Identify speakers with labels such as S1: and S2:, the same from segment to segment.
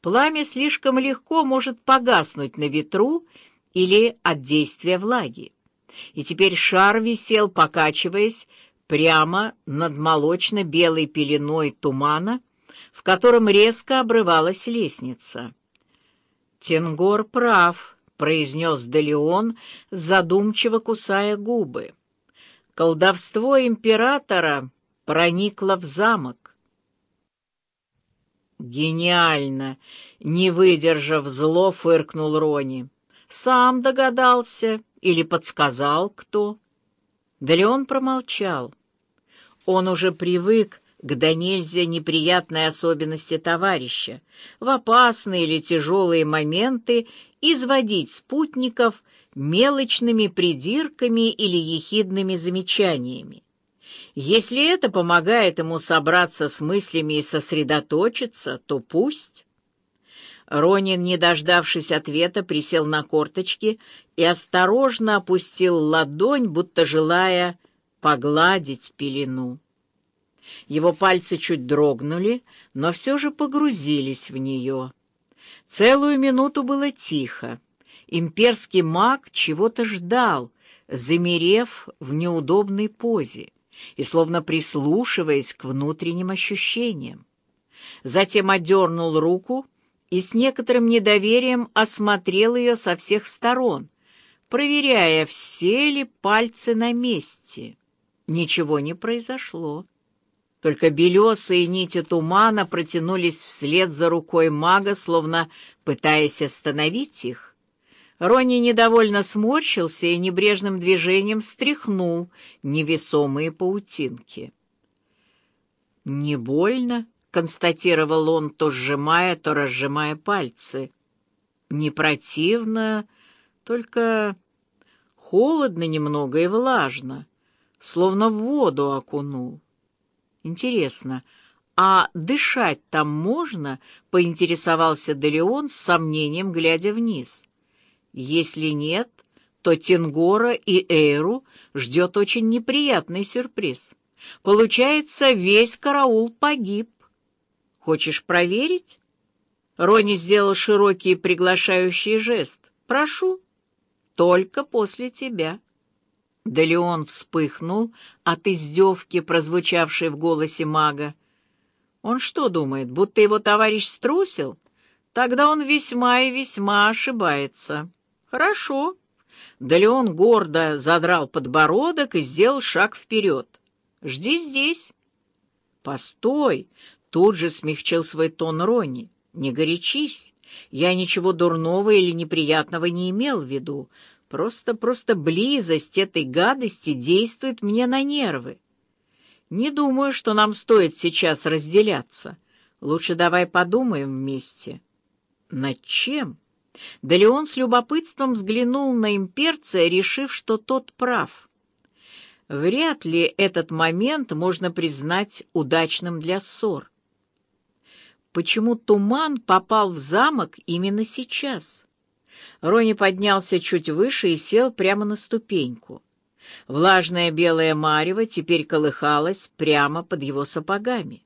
S1: Пламя слишком легко может погаснуть на ветру или от действия влаги. И теперь шар висел, покачиваясь, прямо над молочно-белой пеленой тумана, в котором резко обрывалась лестница. «Тенгор прав», — произнес Делеон, задумчиво кусая губы. «Колдовство императора проникло в замок». «Гениально!» — не выдержав зло, фыркнул Рони. «Сам догадался или подсказал кто?» Да промолчал. Он уже привык к до нельзя неприятной особенности товарища, в опасные или тяжелые моменты изводить спутников мелочными придирками или ехидными замечаниями. Если это помогает ему собраться с мыслями и сосредоточиться, то пусть. Ронин, не дождавшись ответа, присел на корточки и осторожно опустил ладонь, будто желая погладить пелену. Его пальцы чуть дрогнули, но все же погрузились в нее. Целую минуту было тихо. Имперский маг чего-то ждал, замерев в неудобной позе и словно прислушиваясь к внутренним ощущениям. Затем отдернул руку и с некоторым недоверием осмотрел ее со всех сторон, проверяя, все ли пальцы на месте. Ничего не произошло. Только белесые нити тумана протянулись вслед за рукой мага, словно пытаясь остановить их. Ронни недовольно сморщился и небрежным движением стряхнул невесомые паутинки. «Не больно?» — констатировал он, то сжимая, то разжимая пальцы. «Не противно, только холодно немного и влажно, словно в воду окунул. Интересно, а дышать там можно?» — поинтересовался Делеон с сомнением, глядя вниз. Если нет, то Тенгора и Эйру ждет очень неприятный сюрприз. Получается, весь караул погиб. Хочешь проверить? Рони сделал широкий приглашающий жест. «Прошу, только после тебя». Да Леон вспыхнул от издевки, прозвучавшей в голосе мага. Он что думает, будто его товарищ струсил? Тогда он весьма и весьма ошибается. «Хорошо». Да Леон гордо задрал подбородок и сделал шаг вперед. «Жди здесь». «Постой!» — тут же смягчил свой тон Ронни. «Не горячись. Я ничего дурного или неприятного не имел в виду. Просто, просто близость этой гадости действует мне на нервы. Не думаю, что нам стоит сейчас разделяться. Лучше давай подумаем вместе». «Над чем?» Да Леон с любопытством взглянул на имперца, решив, что тот прав. Вряд ли этот момент можно признать удачным для ссор. Почему туман попал в замок именно сейчас? Рони поднялся чуть выше и сел прямо на ступеньку. Влажная белая марево теперь колыхалась прямо под его сапогами.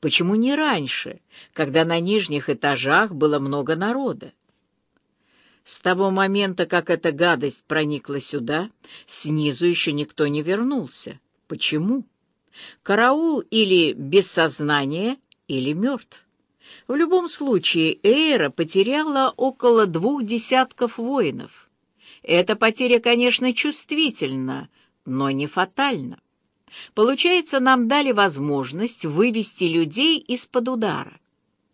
S1: Почему не раньше, когда на нижних этажах было много народа? С того момента, как эта гадость проникла сюда, снизу еще никто не вернулся. Почему? Караул или без сознания, или мертв. В любом случае, Эйра потеряла около двух десятков воинов. Эта потеря, конечно, чувствительна, но не фатальна. Получается, нам дали возможность вывести людей из-под удара.